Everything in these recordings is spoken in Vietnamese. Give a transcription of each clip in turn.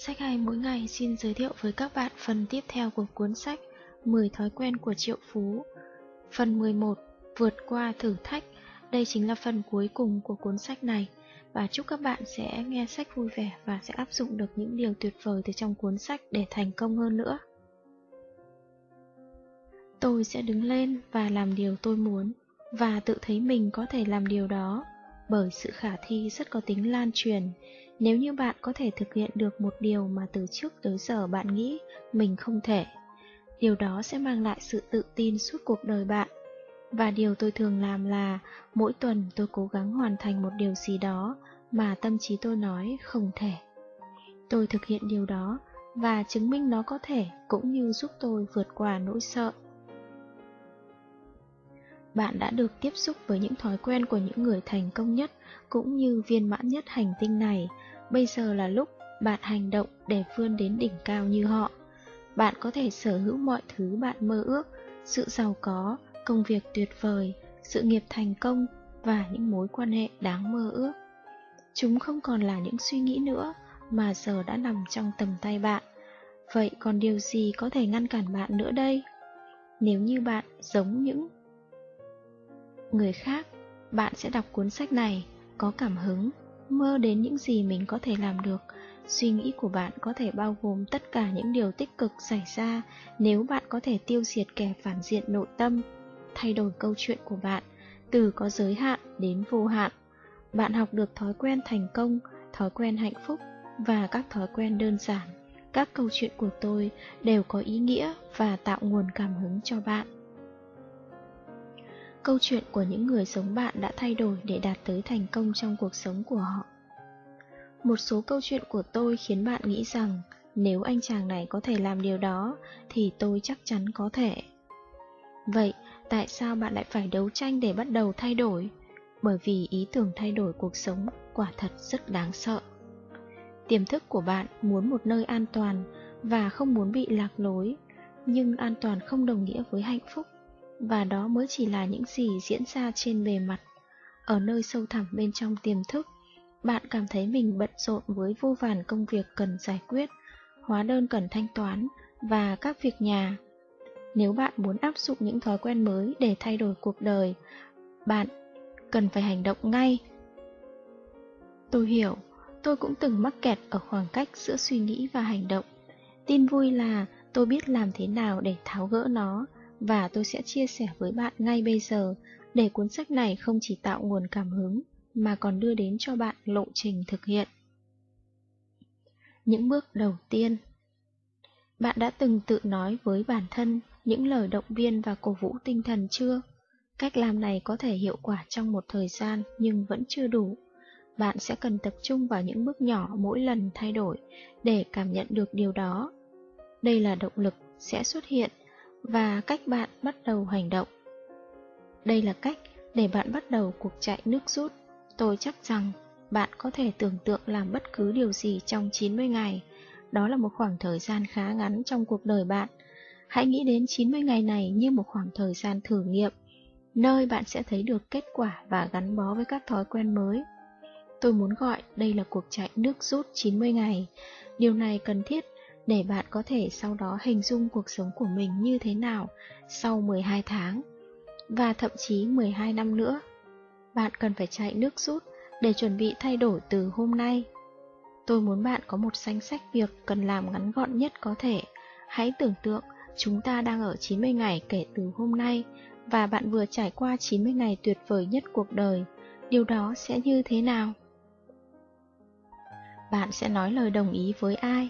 Sách hay mỗi ngày xin giới thiệu với các bạn phần tiếp theo của cuốn sách 10 thói quen của triệu phú. Phần 11 Vượt qua thử thách Đây chính là phần cuối cùng của cuốn sách này và chúc các bạn sẽ nghe sách vui vẻ và sẽ áp dụng được những điều tuyệt vời từ trong cuốn sách để thành công hơn nữa. Tôi sẽ đứng lên và làm điều tôi muốn, và tự thấy mình có thể làm điều đó bởi sự khả thi rất có tính lan truyền. Nếu như bạn có thể thực hiện được một điều mà từ trước tới giờ bạn nghĩ mình không thể, điều đó sẽ mang lại sự tự tin suốt cuộc đời bạn. Và điều tôi thường làm là mỗi tuần tôi cố gắng hoàn thành một điều gì đó mà tâm trí tôi nói không thể. Tôi thực hiện điều đó và chứng minh nó có thể cũng như giúp tôi vượt qua nỗi sợ. Bạn đã được tiếp xúc với những thói quen của những người thành công nhất cũng như viên mãn nhất hành tinh này. Bây giờ là lúc bạn hành động để vươn đến đỉnh cao như họ. Bạn có thể sở hữu mọi thứ bạn mơ ước, sự giàu có, công việc tuyệt vời, sự nghiệp thành công và những mối quan hệ đáng mơ ước. Chúng không còn là những suy nghĩ nữa mà giờ đã nằm trong tầm tay bạn. Vậy còn điều gì có thể ngăn cản bạn nữa đây? Nếu như bạn giống những người khác, bạn sẽ đọc cuốn sách này, có cảm hứng, mơ đến những gì mình có thể làm được. Suy nghĩ của bạn có thể bao gồm tất cả những điều tích cực xảy ra nếu bạn có thể tiêu diệt kẻ phản diện nội tâm, thay đổi câu chuyện của bạn, từ có giới hạn đến vô hạn. Bạn học được thói quen thành công, thói quen hạnh phúc và các thói quen đơn giản. Các câu chuyện của tôi đều có ý nghĩa và tạo nguồn cảm hứng cho bạn. Câu chuyện của những người giống bạn đã thay đổi để đạt tới thành công trong cuộc sống của họ. Một số câu chuyện của tôi khiến bạn nghĩ rằng nếu anh chàng này có thể làm điều đó thì tôi chắc chắn có thể. Vậy, tại sao bạn lại phải đấu tranh để bắt đầu thay đổi? Bởi vì ý tưởng thay đổi cuộc sống quả thật rất đáng sợ. Tiềm thức của bạn muốn một nơi an toàn và không muốn bị lạc lối, nhưng an toàn không đồng nghĩa với hạnh phúc và đó mới chỉ là những gì diễn ra trên bề mặt. Ở nơi sâu thẳm bên trong tiềm thức, bạn cảm thấy mình bận rộn với vô vàn công việc cần giải quyết, hóa đơn cần thanh toán và các việc nhà. Nếu bạn muốn áp dụng những thói quen mới để thay đổi cuộc đời, bạn cần phải hành động ngay. Tôi hiểu, tôi cũng từng mắc kẹt ở khoảng cách giữa suy nghĩ và hành động. Tin vui là tôi biết làm thế nào để tháo gỡ nó và tôi sẽ chia sẻ với bạn ngay bây giờ để cuốn sách này không chỉ tạo nguồn cảm hứng, mà còn đưa đến cho bạn lộ trình thực hiện. Những bước đầu tiên Bạn đã từng tự nói với bản thân những lời động viên và cổ vũ tinh thần chưa? Cách làm này có thể hiệu quả trong một thời gian nhưng vẫn chưa đủ. Bạn sẽ cần tập trung vào những bước nhỏ mỗi lần thay đổi để cảm nhận được điều đó. Đây là động lực sẽ xuất hiện và cách bạn bắt đầu hành động. Đây là cách để bạn bắt đầu cuộc chạy nước rút. Tôi chắc rằng bạn có thể tưởng tượng làm bất cứ điều gì trong 90 ngày. Đó là một khoảng thời gian khá ngắn trong cuộc đời bạn. Hãy nghĩ đến 90 ngày này như một khoảng thời gian thử nghiệm, nơi bạn sẽ thấy được kết quả và gắn bó với các thói quen mới. Tôi muốn gọi đây là cuộc chạy nước rút 90 ngày. Điều này cần thiết để bạn có thể sau đó hình dung cuộc sống của mình như thế nào sau 12 tháng và thậm chí 12 năm nữa. Bạn cần phải chạy nước rút để chuẩn bị thay đổi từ hôm nay. Tôi muốn bạn có một danh sách việc cần làm ngắn gọn nhất có thể. Hãy tưởng tượng chúng ta đang ở 90 ngày kể từ hôm nay và bạn vừa trải qua 90 ngày tuyệt vời nhất cuộc đời. Điều đó sẽ như thế nào? Bạn sẽ nói lời đồng ý với ai?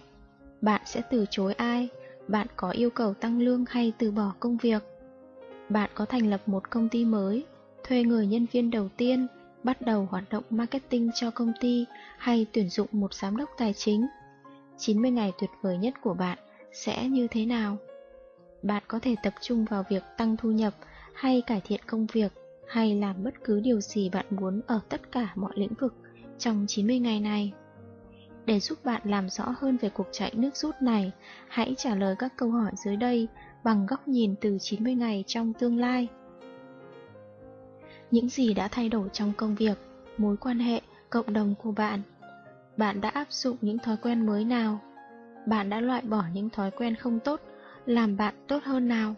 Bạn sẽ từ chối ai? Bạn có yêu cầu tăng lương hay từ bỏ công việc? Bạn có thành lập một công ty mới, thuê người nhân viên đầu tiên, bắt đầu hoạt động marketing cho công ty hay tuyển dụng một giám đốc tài chính? 90 ngày tuyệt vời nhất của bạn sẽ như thế nào? Bạn có thể tập trung vào việc tăng thu nhập hay cải thiện công việc hay làm bất cứ điều gì bạn muốn ở tất cả mọi lĩnh vực trong 90 ngày này. Để giúp bạn làm rõ hơn về cuộc chạy nước rút này, hãy trả lời các câu hỏi dưới đây bằng góc nhìn từ 90 ngày trong tương lai. Những gì đã thay đổi trong công việc, mối quan hệ, cộng đồng của bạn? Bạn đã áp dụng những thói quen mới nào? bạn đã loại bỏ những thói quen không tốt, làm bạn tốt hơn nào?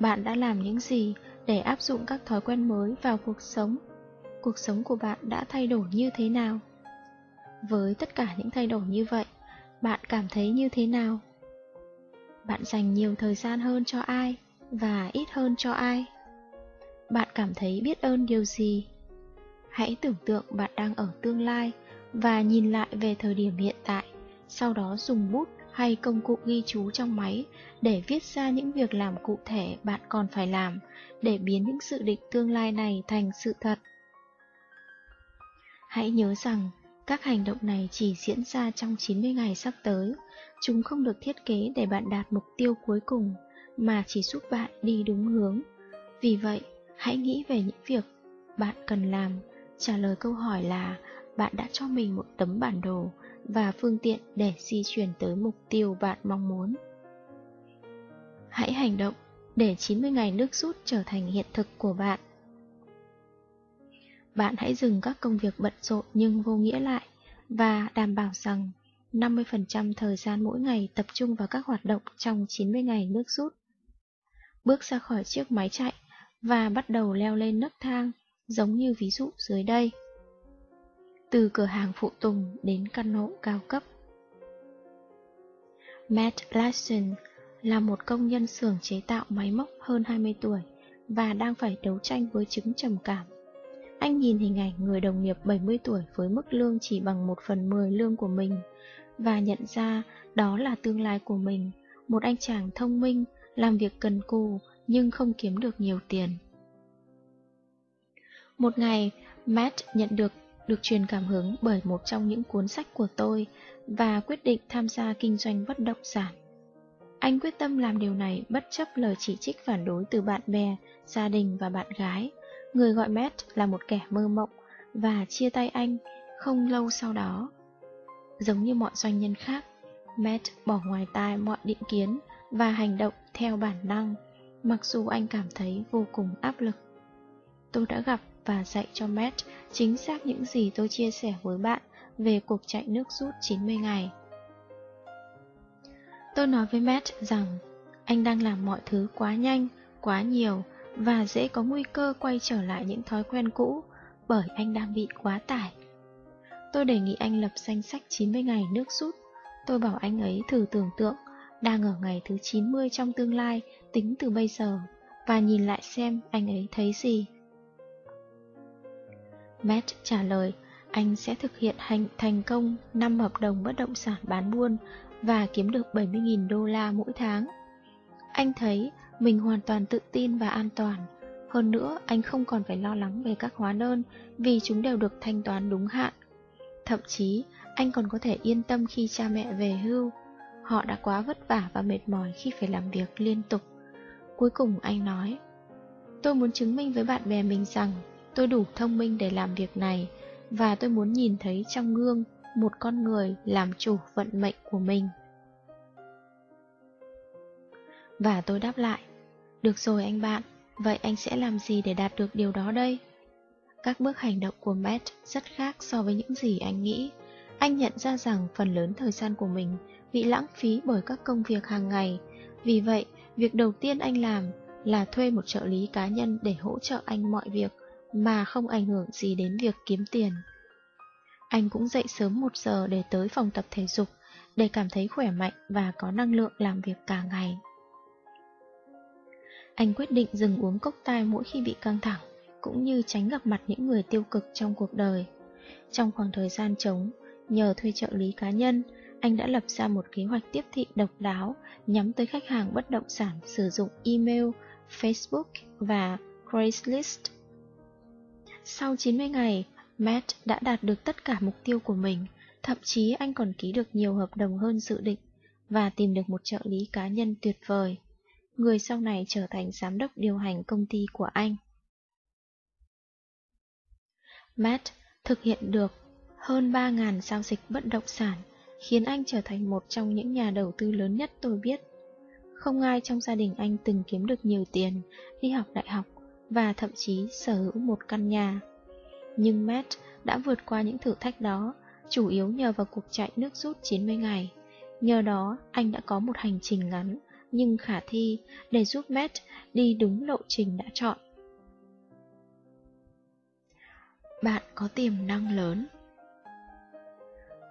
Bạn đã làm những gì để áp dụng các thói quen mới vào cuộc sống? Cuộc sống của bạn đã thay đổi như thế nào? Với tất cả những thay đổi như vậy, bạn cảm thấy như thế nào? Bạn dành nhiều thời gian hơn cho ai và ít hơn cho ai? Bạn cảm thấy biết ơn điều gì? Hãy tưởng tượng bạn đang ở tương lai và nhìn lại về thời điểm hiện tại, sau đó dùng bút hay công cụ ghi chú trong máy để viết ra những việc làm cụ thể bạn còn phải làm để biến những dự định tương lai này thành sự thật. Hãy nhớ rằng các hành động này chỉ diễn ra trong 90 ngày sắp tới. Chúng không được thiết kế để bạn đạt mục tiêu cuối cùng, mà chỉ giúp bạn đi đúng hướng. Vì vậy, hãy nghĩ về những việc bạn cần làm. Trả lời câu hỏi là bạn đã cho mình một tấm bản đồ và phương tiện để di chuyển tới mục tiêu bạn mong muốn. Hãy hành động để 90 ngày nước rút trở thành hiện thực của bạn. Bạn hãy dừng các công việc bận rộn nhưng vô nghĩa lại và đảm bảo rằng 50% thời gian mỗi ngày tập trung vào các hoạt động trong 90 ngày nước rút. Bước ra khỏi chiếc máy chạy và bắt đầu leo lên nấc thang, giống như ví dụ dưới đây. Từ cửa hàng phụ tùng đến căn hộ cao cấp. Matt Larson là một công nhân xưởng chế tạo máy móc hơn 20 tuổi và đang phải đấu tranh với chứng trầm cảm anh nhìn hình ảnh người đồng nghiệp 70 tuổi với mức lương chỉ bằng 1 phần 10 lương của mình và nhận ra đó là tương lai của mình, một anh chàng thông minh, làm việc cần cù nhưng không kiếm được nhiều tiền. Một ngày, Matt nhận được được truyền cảm hứng bởi một trong những cuốn sách của tôi và quyết định tham gia kinh doanh bất động sản. Anh quyết tâm làm điều này bất chấp lời chỉ trích phản đối từ bạn bè, gia đình và bạn gái. Người gọi Matt là một kẻ mơ mộng và chia tay anh không lâu sau đó. Giống như mọi doanh nhân khác, Matt bỏ ngoài tai mọi định kiến và hành động theo bản năng, mặc dù anh cảm thấy vô cùng áp lực. Tôi đã gặp và dạy cho Matt chính xác những gì tôi chia sẻ với bạn về cuộc chạy nước rút 90 ngày. Tôi nói với Matt rằng anh đang làm mọi thứ quá nhanh, quá nhiều và dễ có nguy cơ quay trở lại những thói quen cũ bởi anh đang bị quá tải. Tôi đề nghị anh lập danh sách 90 ngày nước rút. Tôi bảo anh ấy thử tưởng tượng đang ở ngày thứ 90 trong tương lai, tính từ bây giờ, và nhìn lại xem anh ấy thấy gì. Matt trả lời, anh sẽ thực hiện hành, thành công 5 hợp đồng bất động sản bán buôn và kiếm được 70.000 đô la mỗi tháng. Anh thấy mình hoàn toàn tự tin và an toàn. Hơn nữa, anh không còn phải lo lắng về các hóa đơn vì chúng đều được thanh toán đúng hạn. Thậm chí, anh còn có thể yên tâm khi cha mẹ về hưu. Họ đã quá vất vả và mệt mỏi khi phải làm việc liên tục. Cuối cùng anh nói, tôi muốn chứng minh với bạn bè mình rằng tôi đủ thông minh để làm việc này và tôi muốn nhìn thấy trong gương một con người làm chủ vận mệnh của mình. Và tôi đáp lại, được rồi anh bạn, vậy anh sẽ làm gì để đạt được điều đó đây? Các bước hành động của Matt rất khác so với những gì anh nghĩ. Anh nhận ra rằng phần lớn thời gian của mình bị lãng phí bởi các công việc hàng ngày. Vì vậy, việc đầu tiên anh làm là thuê một trợ lý cá nhân để hỗ trợ anh mọi việc mà không ảnh hưởng gì đến việc kiếm tiền. Anh cũng dậy sớm một giờ để tới phòng tập thể dục để cảm thấy khỏe mạnh và có năng lượng làm việc cả ngày. Anh quyết định dừng uống cốc tai mỗi khi bị căng thẳng, cũng như tránh gặp mặt những người tiêu cực trong cuộc đời. Trong khoảng thời gian trống, nhờ thuê trợ lý cá nhân, anh đã lập ra một kế hoạch tiếp thị độc đáo nhắm tới khách hàng bất động sản sử dụng email, Facebook và Craigslist. Sau 90 ngày, Matt đã đạt được tất cả mục tiêu của mình, thậm chí anh còn ký được nhiều hợp đồng hơn dự định và tìm được một trợ lý cá nhân tuyệt vời người sau này trở thành giám đốc điều hành công ty của anh. Matt thực hiện được hơn 3.000 giao dịch bất động sản, khiến anh trở thành một trong những nhà đầu tư lớn nhất tôi biết. Không ai trong gia đình anh từng kiếm được nhiều tiền, đi học đại học và thậm chí sở hữu một căn nhà. Nhưng Matt đã vượt qua những thử thách đó, chủ yếu nhờ vào cuộc chạy nước rút 90 ngày. Nhờ đó, anh đã có một hành trình ngắn, nhưng khả thi để giúp Matt đi đúng lộ trình đã chọn. Bạn có tiềm năng lớn.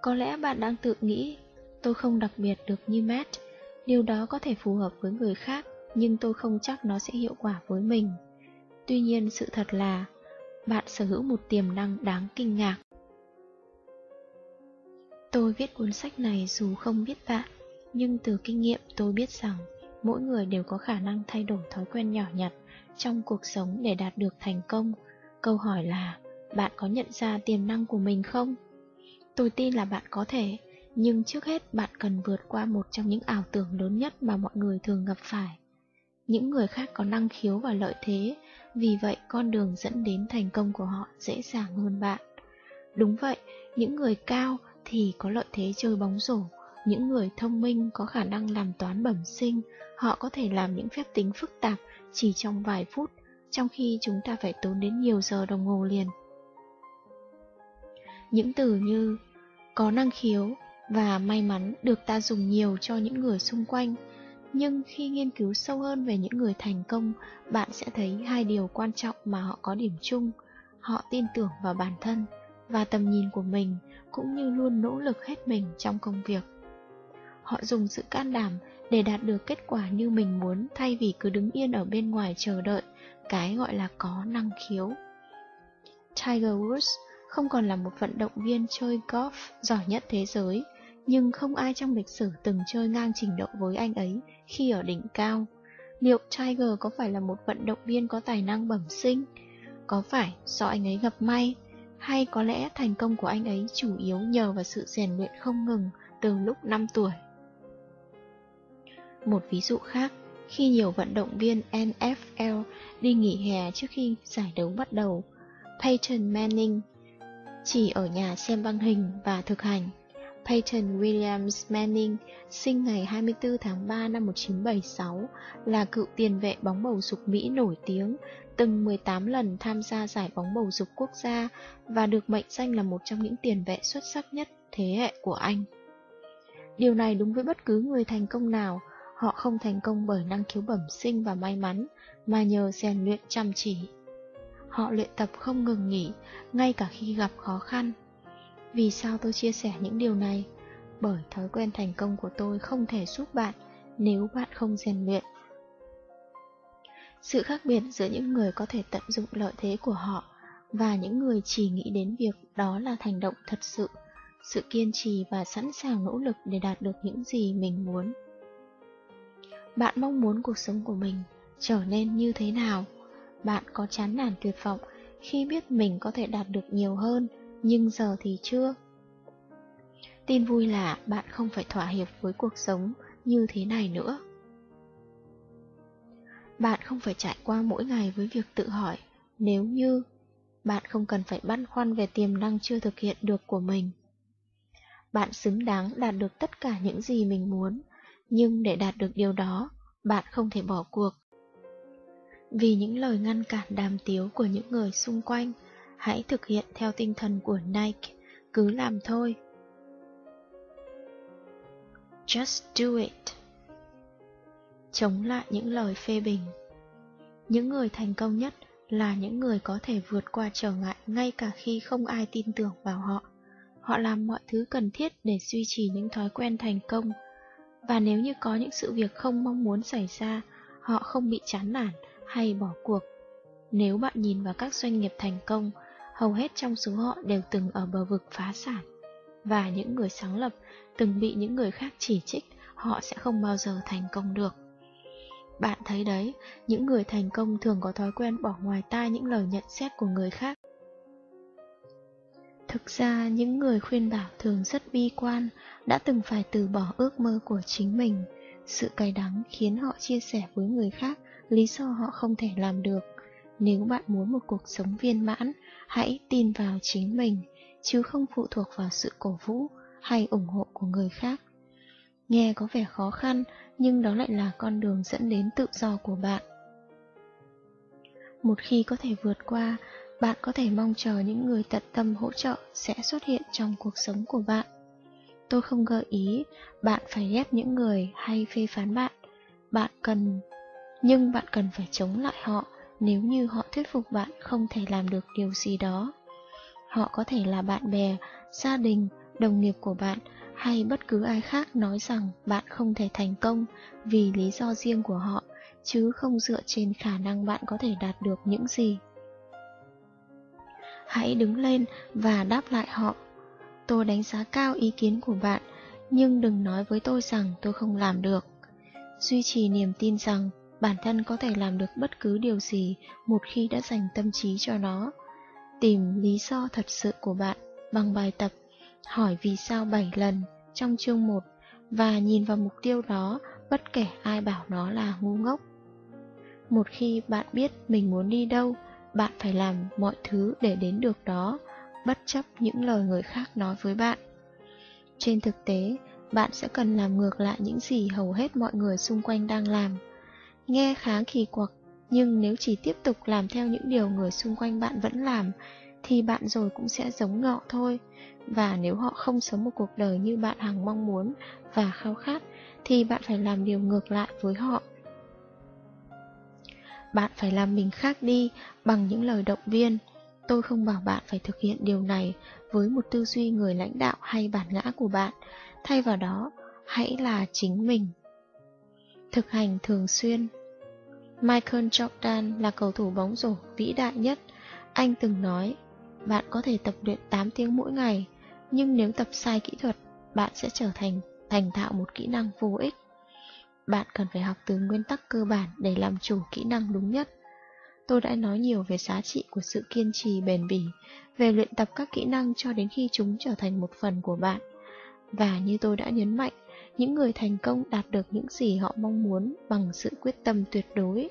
Có lẽ bạn đang tự nghĩ, tôi không đặc biệt được như Matt, điều đó có thể phù hợp với người khác, nhưng tôi không chắc nó sẽ hiệu quả với mình. Tuy nhiên sự thật là, bạn sở hữu một tiềm năng đáng kinh ngạc. Tôi viết cuốn sách này dù không biết bạn, nhưng từ kinh nghiệm tôi biết rằng mỗi người đều có khả năng thay đổi thói quen nhỏ nhặt trong cuộc sống để đạt được thành công. Câu hỏi là, bạn có nhận ra tiềm năng của mình không? Tôi tin là bạn có thể, nhưng trước hết bạn cần vượt qua một trong những ảo tưởng lớn nhất mà mọi người thường gặp phải. Những người khác có năng khiếu và lợi thế, vì vậy con đường dẫn đến thành công của họ dễ dàng hơn bạn. Đúng vậy, những người cao thì có lợi thế chơi bóng rổ, những người thông minh có khả năng làm toán bẩm sinh, họ có thể làm những phép tính phức tạp chỉ trong vài phút, trong khi chúng ta phải tốn đến nhiều giờ đồng hồ liền. Những từ như có năng khiếu và may mắn được ta dùng nhiều cho những người xung quanh, nhưng khi nghiên cứu sâu hơn về những người thành công, bạn sẽ thấy hai điều quan trọng mà họ có điểm chung. Họ tin tưởng vào bản thân và tầm nhìn của mình, cũng như luôn nỗ lực hết mình trong công việc. Họ dùng sự can đảm để đạt được kết quả như mình muốn thay vì cứ đứng yên ở bên ngoài chờ đợi, cái gọi là có năng khiếu. Tiger Woods không còn là một vận động viên chơi golf giỏi nhất thế giới, nhưng không ai trong lịch sử từng chơi ngang trình độ với anh ấy khi ở đỉnh cao. Liệu Tiger có phải là một vận động viên có tài năng bẩm sinh? Có phải do anh ấy gặp may? Hay có lẽ thành công của anh ấy chủ yếu nhờ vào sự rèn luyện không ngừng từ lúc 5 tuổi? Một ví dụ khác, khi nhiều vận động viên NFL đi nghỉ hè trước khi giải đấu bắt đầu, Peyton Manning chỉ ở nhà xem băng hình và thực hành. Peyton Williams Manning, sinh ngày 24 tháng 3 năm 1976, là cựu tiền vệ bóng bầu dục Mỹ nổi tiếng, từng 18 lần tham gia giải bóng bầu dục quốc gia và được mệnh danh là một trong những tiền vệ xuất sắc nhất thế hệ của Anh. Điều này đúng với bất cứ người thành công nào, họ không thành công bởi năng khiếu bẩm sinh và may mắn, mà nhờ rèn luyện chăm chỉ. Họ luyện tập không ngừng nghỉ, ngay cả khi gặp khó khăn. Vì sao tôi chia sẻ những điều này? Bởi thói quen thành công của tôi không thể giúp bạn nếu bạn không rèn luyện. Sự khác biệt giữa những người có thể tận dụng lợi thế của họ và những người chỉ nghĩ đến việc đó là thành động thật sự, sự kiên trì và sẵn sàng nỗ lực để đạt được những gì mình muốn. Bạn mong muốn cuộc sống của mình trở nên như thế nào? Bạn có chán nản tuyệt vọng khi biết mình có thể đạt được nhiều hơn, nhưng giờ thì chưa. Tin vui là bạn không phải thỏa hiệp với cuộc sống như thế này nữa. Bạn không phải trải qua mỗi ngày với việc tự hỏi nếu như bạn không cần phải băn khoăn về tiềm năng chưa thực hiện được của mình. Bạn xứng đáng đạt được tất cả những gì mình muốn, nhưng để đạt được điều đó, bạn không thể bỏ cuộc. Vì những lời ngăn cản đàm tiếu của những người xung quanh, hãy thực hiện theo tinh thần của Nike, cứ làm thôi. Just do it. Chống lại những lời phê bình. Những người thành công nhất là những người có thể vượt qua trở ngại ngay cả khi không ai tin tưởng vào họ. Họ làm mọi thứ cần thiết để duy trì những thói quen thành công. Và nếu như có những sự việc không mong muốn xảy ra, họ không bị chán nản hay bỏ cuộc. Nếu bạn nhìn vào các doanh nghiệp thành công, hầu hết trong số họ đều từng ở bờ vực phá sản. Và những người sáng lập từng bị những người khác chỉ trích, họ sẽ không bao giờ thành công được. Bạn thấy đấy, những người thành công thường có thói quen bỏ ngoài tai những lời nhận xét của người khác. Thực ra, những người khuyên bảo thường rất bi quan, đã từng phải từ bỏ ước mơ của chính mình. Sự cay đắng khiến họ chia sẻ với người khác lý do họ không thể làm được. Nếu bạn muốn một cuộc sống viên mãn, hãy tin vào chính mình, chứ không phụ thuộc vào sự cổ vũ hay ủng hộ của người khác. Nghe có vẻ khó khăn, nhưng đó lại là con đường dẫn đến tự do của bạn. Một khi có thể vượt qua, bạn có thể mong chờ những người tận tâm hỗ trợ sẽ xuất hiện trong cuộc sống của bạn. Tôi không gợi ý bạn phải ghét những người hay phê phán bạn. Bạn cần... Nhưng bạn cần phải chống lại họ nếu như họ thuyết phục bạn không thể làm được điều gì đó. Họ có thể là bạn bè, gia đình, đồng nghiệp của bạn hay bất cứ ai khác nói rằng bạn không thể thành công vì lý do riêng của họ, chứ không dựa trên khả năng bạn có thể đạt được những gì. Hãy đứng lên và đáp lại họ. Tôi đánh giá cao ý kiến của bạn, nhưng đừng nói với tôi rằng tôi không làm được. Duy trì niềm tin rằng bản thân có thể làm được bất cứ điều gì một khi đã dành tâm trí cho nó. Tìm lý do thật sự của bạn bằng bài tập hỏi vì sao 7 lần trong chương 1 và nhìn vào mục tiêu đó bất kể ai bảo nó là ngu ngốc. Một khi bạn biết mình muốn đi đâu, bạn phải làm mọi thứ để đến được đó, bất chấp những lời người khác nói với bạn. Trên thực tế, bạn sẽ cần làm ngược lại những gì hầu hết mọi người xung quanh đang làm. Nghe khá kỳ quặc, nhưng nếu chỉ tiếp tục làm theo những điều người xung quanh bạn vẫn làm, thì bạn rồi cũng sẽ giống ngọ thôi. Và nếu họ không sống một cuộc đời như bạn hằng mong muốn và khao khát, thì bạn phải làm điều ngược lại với họ. Bạn phải làm mình khác đi bằng những lời động viên. Tôi không bảo bạn phải thực hiện điều này với một tư duy người lãnh đạo hay bản ngã của bạn. Thay vào đó, hãy là chính mình. Thực hành thường xuyên Michael Jordan là cầu thủ bóng rổ vĩ đại nhất. Anh từng nói, bạn có thể tập luyện 8 tiếng mỗi ngày, nhưng nếu tập sai kỹ thuật, bạn sẽ trở thành thành thạo một kỹ năng vô ích. Bạn cần phải học từ nguyên tắc cơ bản để làm chủ kỹ năng đúng nhất. Tôi đã nói nhiều về giá trị của sự kiên trì bền bỉ, về luyện tập các kỹ năng cho đến khi chúng trở thành một phần của bạn. Và như tôi đã nhấn mạnh, những người thành công đạt được những gì họ mong muốn bằng sự quyết tâm tuyệt đối.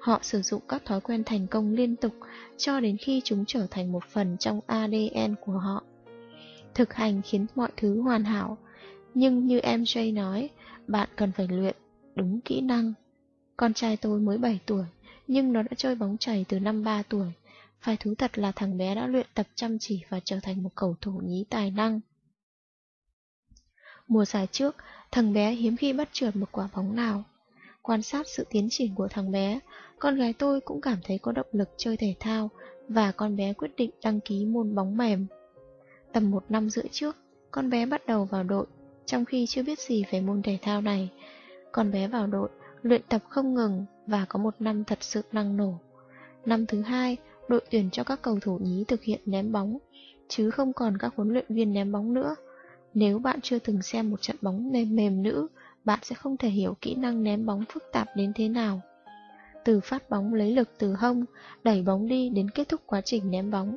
Họ sử dụng các thói quen thành công liên tục cho đến khi chúng trở thành một phần trong ADN của họ. Thực hành khiến mọi thứ hoàn hảo, nhưng như MJ nói, bạn cần phải luyện đúng kỹ năng. Con trai tôi mới 7 tuổi, nhưng nó đã chơi bóng chày từ năm 3 tuổi. Phải thú thật là thằng bé đã luyện tập chăm chỉ và trở thành một cầu thủ nhí tài năng. Mùa giải trước, thằng bé hiếm khi bắt trượt một quả bóng nào. Quan sát sự tiến triển của thằng bé, con gái tôi cũng cảm thấy có động lực chơi thể thao và con bé quyết định đăng ký môn bóng mềm. Tầm một năm rưỡi trước, con bé bắt đầu vào đội, trong khi chưa biết gì về môn thể thao này. Con bé vào đội, luyện tập không ngừng và có một năm thật sự năng nổ. Năm thứ hai, đội tuyển cho các cầu thủ nhí thực hiện ném bóng, chứ không còn các huấn luyện viên ném bóng nữa. Nếu bạn chưa từng xem một trận bóng mềm mềm nữ, bạn sẽ không thể hiểu kỹ năng ném bóng phức tạp đến thế nào. Từ phát bóng lấy lực từ hông, đẩy bóng đi đến kết thúc quá trình ném bóng.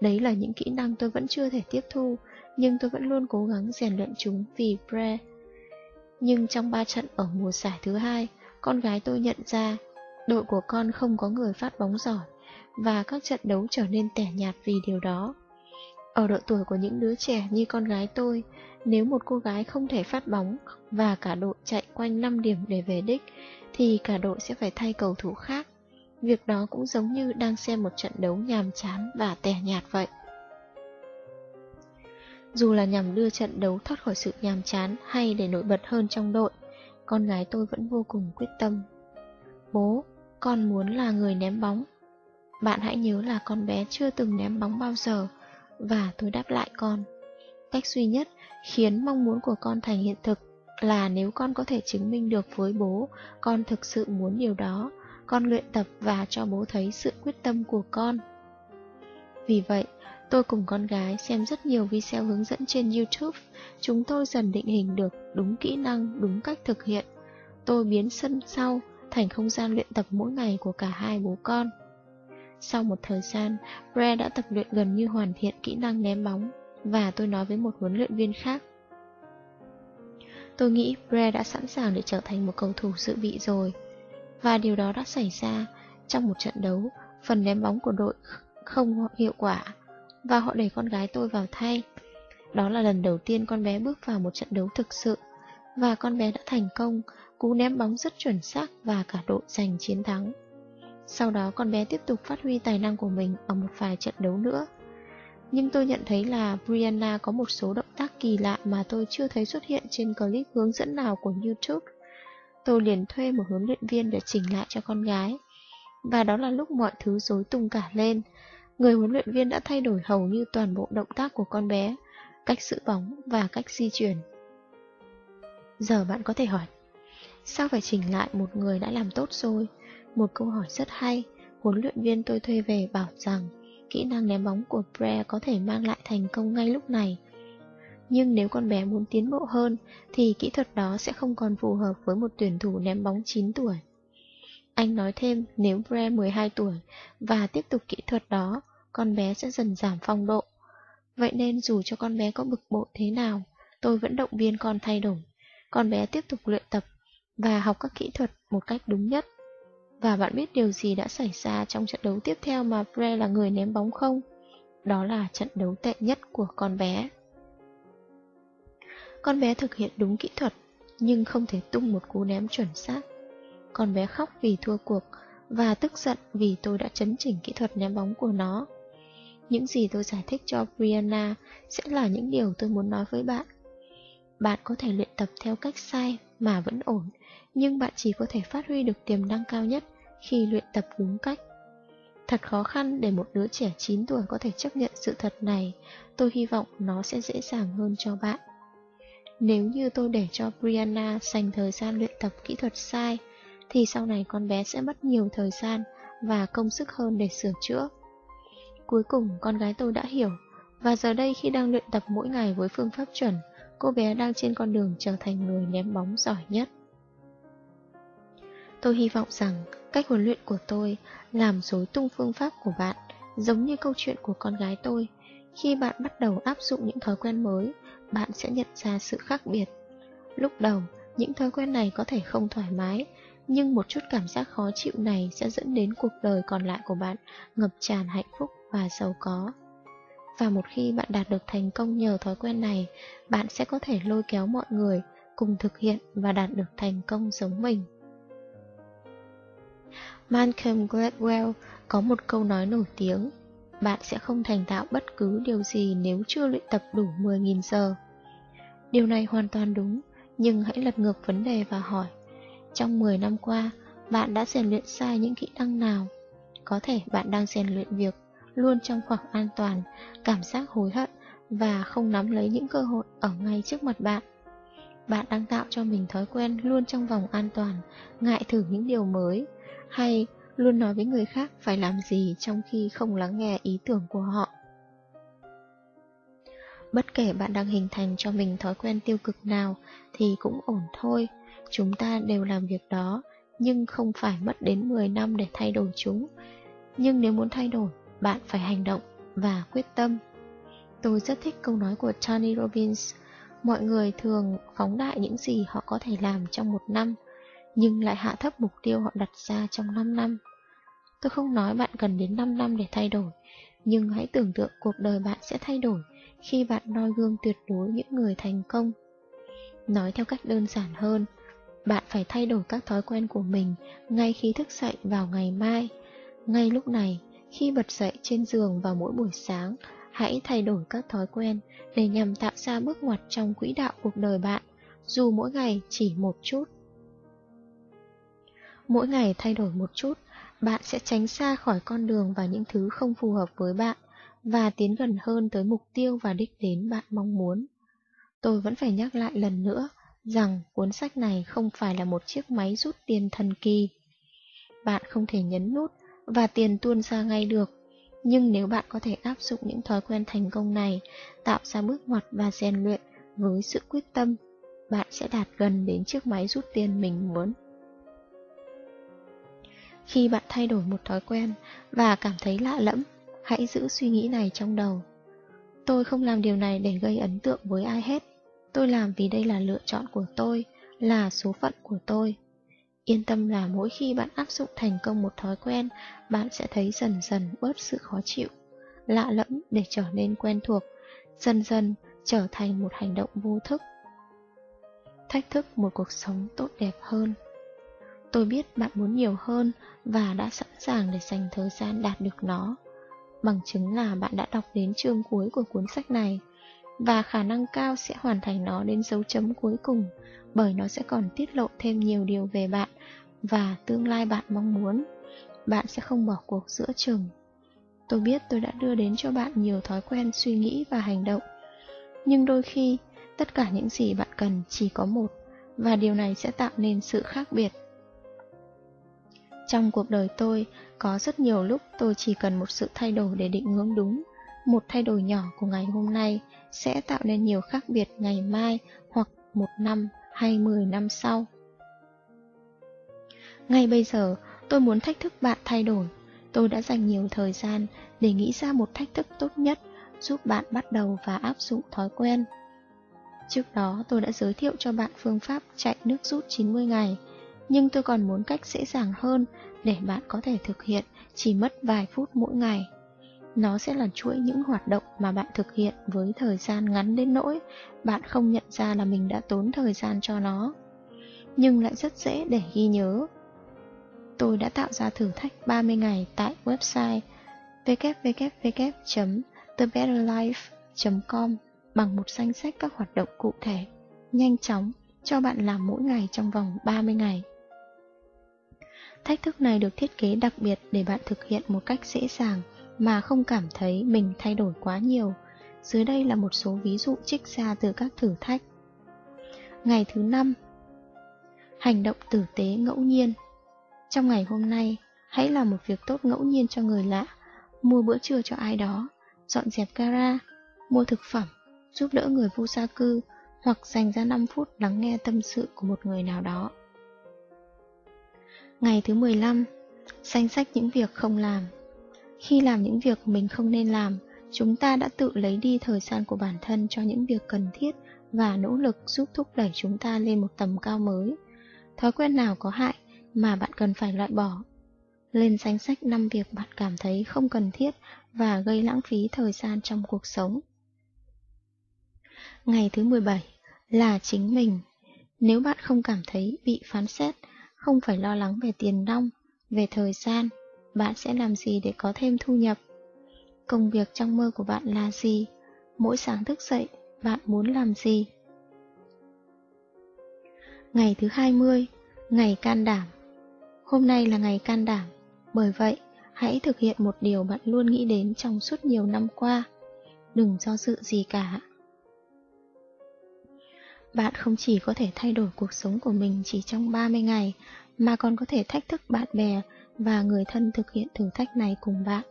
Đấy là những kỹ năng tôi vẫn chưa thể tiếp thu, nhưng tôi vẫn luôn cố gắng rèn luyện chúng vì Bre. Nhưng trong ba trận ở mùa giải thứ hai, con gái tôi nhận ra đội của con không có người phát bóng giỏi và các trận đấu trở nên tẻ nhạt vì điều đó. Ở độ tuổi của những đứa trẻ như con gái tôi, nếu một cô gái không thể phát bóng và cả đội chạy quanh 5 điểm để về đích, thì cả đội sẽ phải thay cầu thủ khác. Việc đó cũng giống như đang xem một trận đấu nhàm chán và tẻ nhạt vậy. Dù là nhằm đưa trận đấu thoát khỏi sự nhàm chán hay để nổi bật hơn trong đội, con gái tôi vẫn vô cùng quyết tâm. Bố, con muốn là người ném bóng. Bạn hãy nhớ là con bé chưa từng ném bóng bao giờ, và tôi đáp lại con. Cách duy nhất khiến mong muốn của con thành hiện thực là nếu con có thể chứng minh được với bố con thực sự muốn điều đó, con luyện tập và cho bố thấy sự quyết tâm của con. Vì vậy, tôi cùng con gái xem rất nhiều video hướng dẫn trên YouTube, chúng tôi dần định hình được đúng kỹ năng, đúng cách thực hiện. Tôi biến sân sau thành không gian luyện tập mỗi ngày của cả hai bố con. Sau một thời gian, Bre đã tập luyện gần như hoàn thiện kỹ năng ném bóng, và tôi nói với một huấn luyện viên khác. Tôi nghĩ Bre đã sẵn sàng để trở thành một cầu thủ dự bị rồi. Và điều đó đã xảy ra trong một trận đấu, phần ném bóng của đội không hiệu quả, và họ đẩy con gái tôi vào thay. Đó là lần đầu tiên con bé bước vào một trận đấu thực sự, và con bé đã thành công, cú ném bóng rất chuẩn xác và cả đội giành chiến thắng. Sau đó con bé tiếp tục phát huy tài năng của mình ở một vài trận đấu nữa. nhưng tôi nhận thấy là Brianna có một số động tác kỳ lạ mà tôi chưa thấy xuất hiện trên clip hướng dẫn nào của YouTube. Tôi liền thuê một huấn luyện viên để chỉnh lại cho con gái. Và đó là lúc mọi thứ rối tung cả lên. Người huấn luyện viên đã thay đổi hầu như toàn bộ động tác của con bé, cách giữ bóng và cách di chuyển. Giờ bạn có thể hỏi, sao phải chỉnh lại một người đã làm tốt rồi? Một câu hỏi rất hay, huấn luyện viên tôi thuê về bảo rằng kỹ năng ném bóng của Bre có thể mang lại thành công ngay lúc này. Nhưng nếu con bé muốn tiến bộ hơn, thì kỹ thuật đó sẽ không còn phù hợp với một tuyển thủ ném bóng 9 tuổi. Anh nói thêm nếu Bre 12 tuổi và tiếp tục kỹ thuật đó, con bé sẽ dần giảm phong độ. Vậy nên dù cho con bé có bực bội thế nào, tôi vẫn động viên con thay đổi. Con bé tiếp tục luyện tập và học các kỹ thuật một cách đúng nhất. Và bạn biết điều gì đã xảy ra trong trận đấu tiếp theo mà Bre là người ném bóng không? Đó là trận đấu tệ nhất của con bé. Con bé thực hiện đúng kỹ thuật, nhưng không thể tung một cú ném chuẩn xác. Con bé khóc vì thua cuộc và tức giận vì tôi đã chấn chỉnh kỹ thuật ném bóng của nó. Những gì tôi giải thích cho Brianna sẽ là những điều tôi muốn nói với bạn. Bạn có thể luyện tập theo cách sai mà vẫn ổn, nhưng bạn chỉ có thể phát huy được tiềm năng cao nhất khi luyện tập đúng cách. Thật khó khăn để một đứa trẻ 9 tuổi có thể chấp nhận sự thật này, tôi hy vọng nó sẽ dễ dàng hơn cho bạn. Nếu như tôi để cho Brianna dành thời gian luyện tập kỹ thuật sai, thì sau này con bé sẽ mất nhiều thời gian và công sức hơn để sửa chữa. Cuối cùng con gái tôi đã hiểu, và giờ đây khi đang luyện tập mỗi ngày với phương pháp chuẩn, cô bé đang trên con đường trở thành người ném bóng giỏi nhất. Tôi hy vọng rằng cách huấn luyện của tôi làm rối tung phương pháp của bạn, giống như câu chuyện của con gái tôi. Khi bạn bắt đầu áp dụng những thói quen mới, bạn sẽ nhận ra sự khác biệt. Lúc đầu, những thói quen này có thể không thoải mái, nhưng một chút cảm giác khó chịu này sẽ dẫn đến cuộc đời còn lại của bạn ngập tràn hạnh phúc và giàu có. Và một khi bạn đạt được thành công nhờ thói quen này, bạn sẽ có thể lôi kéo mọi người cùng thực hiện và đạt được thành công giống mình. Malcolm Gladwell có một câu nói nổi tiếng Bạn sẽ không thành tạo bất cứ điều gì nếu chưa luyện tập đủ 10.000 giờ Điều này hoàn toàn đúng, nhưng hãy lật ngược vấn đề và hỏi Trong 10 năm qua, bạn đã rèn luyện sai những kỹ năng nào? Có thể bạn đang rèn luyện việc luôn trong khoảng an toàn, cảm giác hối hận và không nắm lấy những cơ hội ở ngay trước mặt bạn. Bạn đang tạo cho mình thói quen luôn trong vòng an toàn, ngại thử những điều mới, hay luôn nói với người khác phải làm gì trong khi không lắng nghe ý tưởng của họ. Bất kể bạn đang hình thành cho mình thói quen tiêu cực nào thì cũng ổn thôi, chúng ta đều làm việc đó, nhưng không phải mất đến 10 năm để thay đổi chúng. Nhưng nếu muốn thay đổi, bạn phải hành động và quyết tâm. Tôi rất thích câu nói của Tony Robbins, mọi người thường phóng đại những gì họ có thể làm trong một năm, nhưng lại hạ thấp mục tiêu họ đặt ra trong 5 năm. Tôi không nói bạn cần đến 5 năm để thay đổi, nhưng hãy tưởng tượng cuộc đời bạn sẽ thay đổi khi bạn noi gương tuyệt đối những người thành công. Nói theo cách đơn giản hơn, bạn phải thay đổi các thói quen của mình ngay khi thức dậy vào ngày mai. Ngay lúc này, khi bật dậy trên giường vào mỗi buổi sáng, hãy thay đổi các thói quen để nhằm tạo ra bước ngoặt trong quỹ đạo cuộc đời bạn, dù mỗi ngày chỉ một chút. Mỗi ngày thay đổi một chút, bạn sẽ tránh xa khỏi con đường và những thứ không phù hợp với bạn và tiến gần hơn tới mục tiêu và đích đến bạn mong muốn. Tôi vẫn phải nhắc lại lần nữa rằng cuốn sách này không phải là một chiếc máy rút tiền thần kỳ. Bạn không thể nhấn nút và tiền tuôn ra ngay được, nhưng nếu bạn có thể áp dụng những thói quen thành công này, tạo ra bước ngoặt và rèn luyện với sự quyết tâm, bạn sẽ đạt gần đến chiếc máy rút tiền mình muốn. Khi bạn thay đổi một thói quen và cảm thấy lạ lẫm, hãy giữ suy nghĩ này trong đầu. Tôi không làm điều này để gây ấn tượng với ai hết. Tôi làm vì đây là lựa chọn của tôi, là số phận của tôi. Yên tâm là mỗi khi bạn áp dụng thành công một thói quen, bạn sẽ thấy dần dần bớt sự khó chịu, lạ lẫm để trở nên quen thuộc, dần dần trở thành một hành động vô thức. Thách thức một cuộc sống tốt đẹp hơn. Tôi biết bạn muốn nhiều hơn và đã sẵn sàng để dành thời gian đạt được nó. bằng chứng là bạn đã đọc đến chương cuối của cuốn sách này, và khả năng cao sẽ hoàn thành nó đến dấu chấm cuối cùng, bởi nó sẽ còn tiết lộ thêm nhiều điều về bạn và tương lai bạn mong muốn. Bạn sẽ không bỏ cuộc giữa chừng. Tôi biết tôi đã đưa đến cho bạn nhiều thói quen suy nghĩ và hành động, nhưng đôi khi tất cả những gì bạn cần chỉ có một, và điều này sẽ tạo nên sự khác biệt. Trong cuộc đời tôi, có rất nhiều lúc tôi chỉ cần một sự thay đổi để định hướng đúng. Một thay đổi nhỏ của ngày hôm nay sẽ tạo nên nhiều khác biệt ngày mai hoặc một năm hay mười năm sau. Ngay bây giờ, tôi muốn thách thức bạn thay đổi. Tôi đã dành nhiều thời gian để nghĩ ra một thách thức tốt nhất giúp bạn bắt đầu và áp dụng thói quen. Trước đó tôi đã giới thiệu cho bạn phương pháp chạy nước rút 90 ngày, nhưng tôi còn muốn cách dễ dàng hơn để bạn có thể thực hiện chỉ mất vài phút mỗi ngày. Nó sẽ là chuỗi những hoạt động mà bạn thực hiện với thời gian ngắn đến nỗi bạn không nhận ra là mình đã tốn thời gian cho nó. Nhưng lại rất dễ để ghi nhớ. Tôi đã tạo ra thử thách 30 ngày tại website www.thebetterlife.com bằng một danh sách các hoạt động cụ thể, nhanh chóng cho bạn làm mỗi ngày trong vòng 30 ngày. Thách thức này được thiết kế đặc biệt để bạn thực hiện một cách dễ dàng mà không cảm thấy mình thay đổi quá nhiều. Dưới đây là một số ví dụ trích ra từ các thử thách. Ngày thứ 5 Hành động tử tế ngẫu nhiên Trong ngày hôm nay, hãy làm một việc tốt ngẫu nhiên cho người lạ, mua bữa trưa cho ai đó, dọn dẹp gara, mua thực phẩm, giúp đỡ người vô gia cư hoặc dành ra 5 phút lắng nghe tâm sự của một người nào đó. Ngày thứ 15 Danh sách những việc không làm khi làm những việc mình không nên làm, chúng ta đã tự lấy đi thời gian của bản thân cho những việc cần thiết và nỗ lực giúp thúc đẩy chúng ta lên một tầm cao mới. Thói quen nào có hại mà bạn cần phải loại bỏ? Lên danh sách 5 việc bạn cảm thấy không cần thiết và gây lãng phí thời gian trong cuộc sống. Ngày thứ 17 là chính mình. Nếu bạn không cảm thấy bị phán xét, không phải lo lắng về tiền nong, về thời gian, bạn sẽ làm gì để có thêm thu nhập? Công việc trong mơ của bạn là gì? Mỗi sáng thức dậy, bạn muốn làm gì? Ngày thứ 20, ngày can đảm. Hôm nay là ngày can đảm, bởi vậy hãy thực hiện một điều bạn luôn nghĩ đến trong suốt nhiều năm qua. Đừng do dự gì cả. Bạn không chỉ có thể thay đổi cuộc sống của mình chỉ trong 30 ngày, mà còn có thể thách thức bạn bè và người thân thực hiện thử thách này cùng bạn.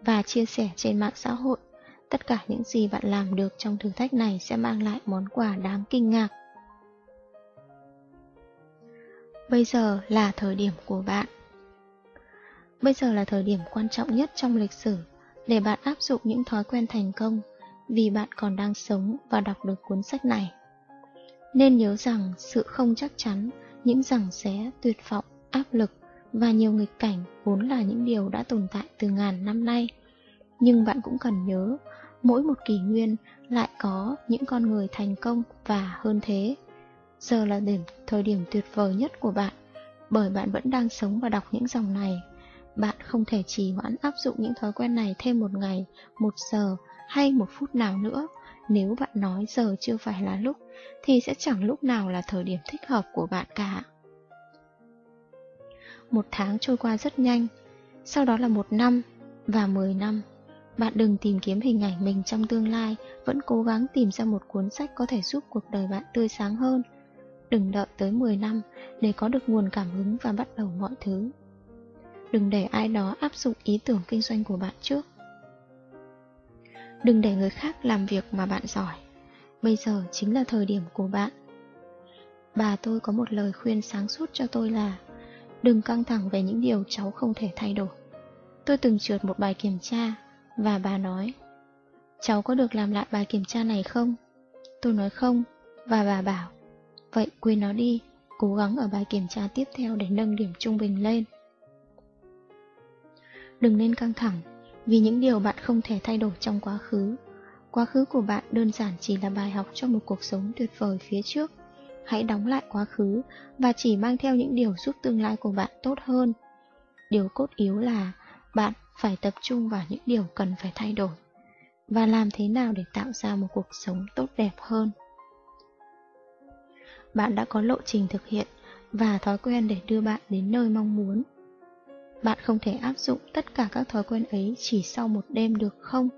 Và chia sẻ trên mạng xã hội, tất cả những gì bạn làm được trong thử thách này sẽ mang lại món quà đáng kinh ngạc. Bây giờ là thời điểm của bạn. Bây giờ là thời điểm quan trọng nhất trong lịch sử để bạn áp dụng những thói quen thành công vì bạn còn đang sống và đọc được cuốn sách này. Nên nhớ rằng sự không chắc chắn, những rằng xé, tuyệt vọng, áp lực và nhiều nghịch cảnh vốn là những điều đã tồn tại từ ngàn năm nay. Nhưng bạn cũng cần nhớ, mỗi một kỷ nguyên lại có những con người thành công và hơn thế. Giờ là điểm thời điểm tuyệt vời nhất của bạn, bởi bạn vẫn đang sống và đọc những dòng này. Bạn không thể trì hoãn áp dụng những thói quen này thêm một ngày, một giờ hay một phút nào nữa. Nếu bạn nói giờ chưa phải là lúc, thì sẽ chẳng lúc nào là thời điểm thích hợp của bạn cả. Một tháng trôi qua rất nhanh, sau đó là một năm và mười năm. Bạn đừng tìm kiếm hình ảnh mình trong tương lai, vẫn cố gắng tìm ra một cuốn sách có thể giúp cuộc đời bạn tươi sáng hơn. Đừng đợi tới 10 năm để có được nguồn cảm hứng và bắt đầu mọi thứ. Đừng để ai đó áp dụng ý tưởng kinh doanh của bạn trước. Đừng để người khác làm việc mà bạn giỏi. Bây giờ chính là thời điểm của bạn. Bà tôi có một lời khuyên sáng suốt cho tôi là Đừng căng thẳng về những điều cháu không thể thay đổi. Tôi từng trượt một bài kiểm tra và bà nói Cháu có được làm lại bài kiểm tra này không? Tôi nói không và bà bảo Vậy quên nó đi, cố gắng ở bài kiểm tra tiếp theo để nâng điểm trung bình lên. Đừng nên căng thẳng vì những điều bạn không thể thay đổi trong quá khứ. Quá khứ của bạn đơn giản chỉ là bài học cho một cuộc sống tuyệt vời phía trước. Hãy đóng lại quá khứ và chỉ mang theo những điều giúp tương lai của bạn tốt hơn. Điều cốt yếu là bạn phải tập trung vào những điều cần phải thay đổi và làm thế nào để tạo ra một cuộc sống tốt đẹp hơn. Bạn đã có lộ trình thực hiện và thói quen để đưa bạn đến nơi mong muốn. Bạn không thể áp dụng tất cả các thói quen ấy chỉ sau một đêm được không?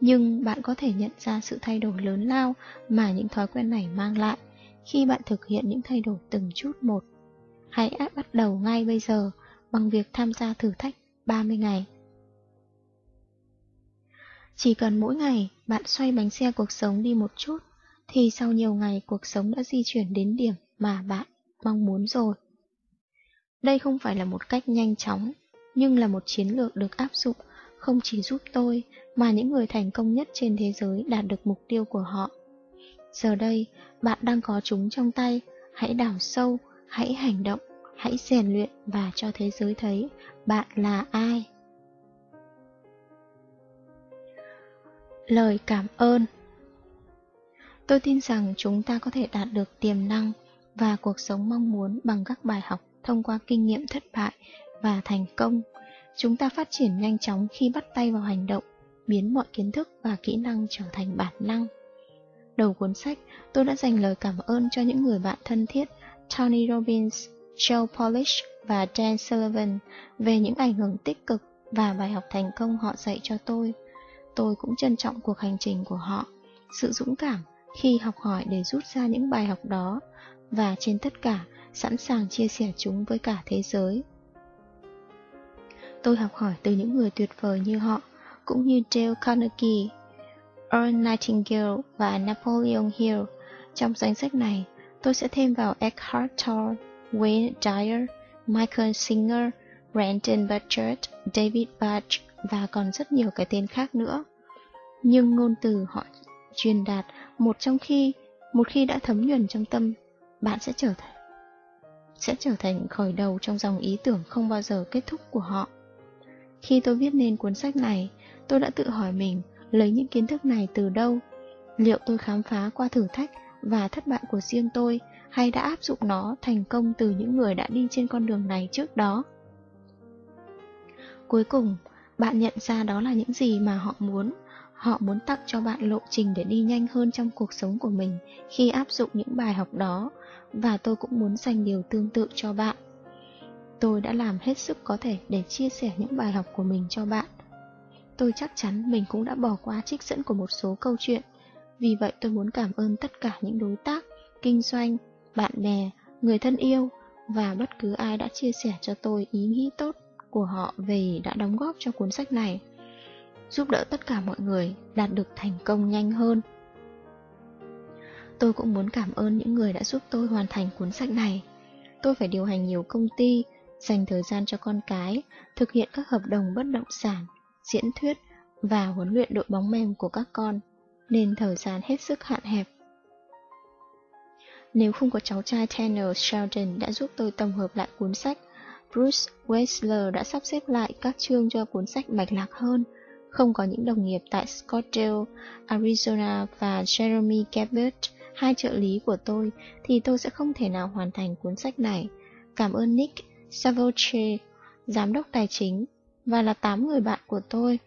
Nhưng bạn có thể nhận ra sự thay đổi lớn lao mà những thói quen này mang lại khi bạn thực hiện những thay đổi từng chút một. Hãy bắt đầu ngay bây giờ bằng việc tham gia thử thách 30 ngày. Chỉ cần mỗi ngày bạn xoay bánh xe cuộc sống đi một chút, thì sau nhiều ngày cuộc sống đã di chuyển đến điểm mà bạn mong muốn rồi. Đây không phải là một cách nhanh chóng, nhưng là một chiến lược được áp dụng không chỉ giúp tôi mà những người thành công nhất trên thế giới đạt được mục tiêu của họ. Giờ đây, bạn đang có chúng trong tay, hãy đào sâu, hãy hành động, hãy rèn luyện và cho thế giới thấy bạn là ai. Lời cảm ơn Tôi tin rằng chúng ta có thể đạt được tiềm năng và cuộc sống mong muốn bằng các bài học thông qua kinh nghiệm thất bại và thành công. Chúng ta phát triển nhanh chóng khi bắt tay vào hành động, biến mọi kiến thức và kỹ năng trở thành bản năng. Đầu cuốn sách, tôi đã dành lời cảm ơn cho những người bạn thân thiết Tony Robbins, Joe Polish và Dan Sullivan về những ảnh hưởng tích cực và bài học thành công họ dạy cho tôi. Tôi cũng trân trọng cuộc hành trình của họ, sự dũng cảm khi học hỏi để rút ra những bài học đó và trên tất cả sẵn sàng chia sẻ chúng với cả thế giới. Tôi học hỏi từ những người tuyệt vời như họ, cũng như Dale Carnegie, Earl Nightingale và Napoleon Hill. Trong danh sách này, tôi sẽ thêm vào Eckhart Tolle, Wayne Dyer, Michael Singer, Brandon Burchard, David Bach và còn rất nhiều cái tên khác nữa. Nhưng ngôn từ họ truyền đạt một trong khi một khi đã thấm nhuần trong tâm, bạn sẽ trở thành sẽ trở thành khởi đầu trong dòng ý tưởng không bao giờ kết thúc của họ. Khi tôi viết nên cuốn sách này, tôi đã tự hỏi mình lấy những kiến thức này từ đâu? Liệu tôi khám phá qua thử thách và thất bại của riêng tôi hay đã áp dụng nó thành công từ những người đã đi trên con đường này trước đó? Cuối cùng, bạn nhận ra đó là những gì mà họ muốn. Họ muốn tặng cho bạn lộ trình để đi nhanh hơn trong cuộc sống của mình khi áp dụng những bài học đó, và tôi cũng muốn dành điều tương tự cho bạn. Tôi đã làm hết sức có thể để chia sẻ những bài học của mình cho bạn. Tôi chắc chắn mình cũng đã bỏ qua trích dẫn của một số câu chuyện, vì vậy tôi muốn cảm ơn tất cả những đối tác, kinh doanh, bạn bè, người thân yêu và bất cứ ai đã chia sẻ cho tôi ý nghĩ tốt của họ về đã đóng góp cho cuốn sách này, giúp đỡ tất cả mọi người đạt được thành công nhanh hơn. Tôi cũng muốn cảm ơn những người đã giúp tôi hoàn thành cuốn sách này. Tôi phải điều hành nhiều công ty, dành thời gian cho con cái, thực hiện các hợp đồng bất động sản, diễn thuyết và huấn luyện đội bóng mềm của các con, nên thời gian hết sức hạn hẹp. Nếu không có cháu trai Tanner Sheldon đã giúp tôi tổng hợp lại cuốn sách, Bruce Weisler đã sắp xếp lại các chương cho cuốn sách mạch lạc hơn. Không có những đồng nghiệp tại Scottsdale, Arizona và Jeremy Gabbert, hai trợ lý của tôi, thì tôi sẽ không thể nào hoàn thành cuốn sách này. Cảm ơn Nick Savoche, giám đốc tài chính, và là 8 người bạn của tôi.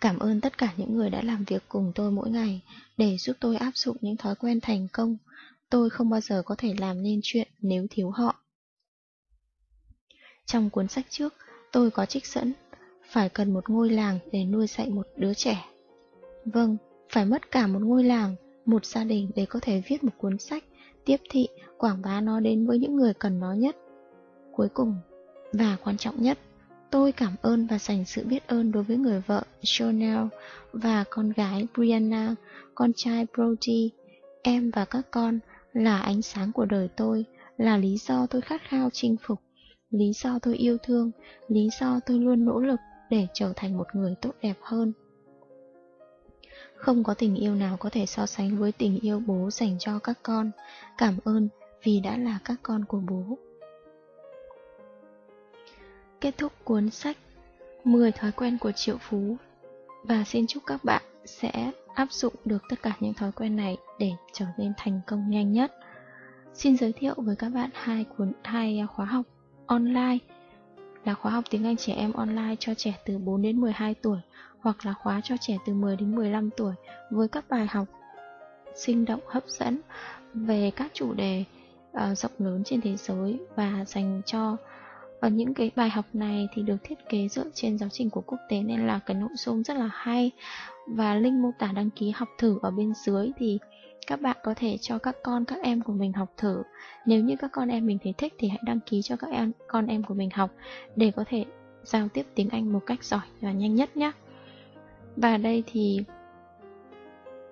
Cảm ơn tất cả những người đã làm việc cùng tôi mỗi ngày để giúp tôi áp dụng những thói quen thành công. Tôi không bao giờ có thể làm nên chuyện nếu thiếu họ. Trong cuốn sách trước, tôi có trích dẫn, phải cần một ngôi làng để nuôi dạy một đứa trẻ. Vâng, phải mất cả một ngôi làng, một gia đình để có thể viết một cuốn sách, tiếp thị, quảng bá nó đến với những người cần nó nhất. Cuối cùng, và quan trọng nhất, tôi cảm ơn và dành sự biết ơn đối với người vợ Jonelle và con gái Brianna, con trai Brody, em và các con là ánh sáng của đời tôi, là lý do tôi khát khao chinh phục lý do tôi yêu thương, lý do tôi luôn nỗ lực để trở thành một người tốt đẹp hơn. Không có tình yêu nào có thể so sánh với tình yêu bố dành cho các con. Cảm ơn vì đã là các con của bố. Kết thúc cuốn sách 10 thói quen của triệu phú và xin chúc các bạn sẽ áp dụng được tất cả những thói quen này để trở nên thành công nhanh nhất. Xin giới thiệu với các bạn hai cuốn hai khóa học online là khóa học tiếng Anh trẻ em online cho trẻ từ 4 đến 12 tuổi hoặc là khóa cho trẻ từ 10 đến 15 tuổi với các bài học sinh động hấp dẫn về các chủ đề uh, rộng lớn trên thế giới và dành cho và những cái bài học này thì được thiết kế dựa trên giáo trình của quốc tế nên là cái nội dung rất là hay. Và link mô tả đăng ký học thử ở bên dưới thì các bạn có thể cho các con các em của mình học thử. Nếu như các con em mình thấy thích thì hãy đăng ký cho các em con em của mình học để có thể giao tiếp tiếng Anh một cách giỏi và nhanh nhất nhé và đây thì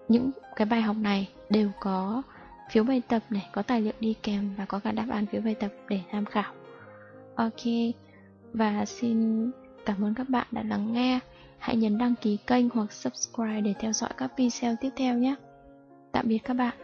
những cái bài học này đều có phiếu bài tập này, có tài liệu đi kèm và có cả đáp án phiếu bài tập để tham khảo. Ok, và xin cảm ơn các bạn đã lắng nghe. Hãy nhấn đăng ký kênh hoặc subscribe để theo dõi các video tiếp theo nhé. Tạm biệt các bạn.